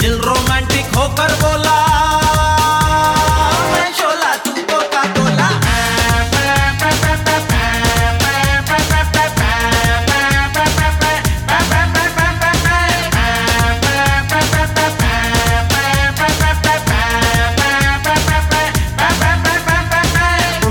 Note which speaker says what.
Speaker 1: दिल रोमांटिक होकर वो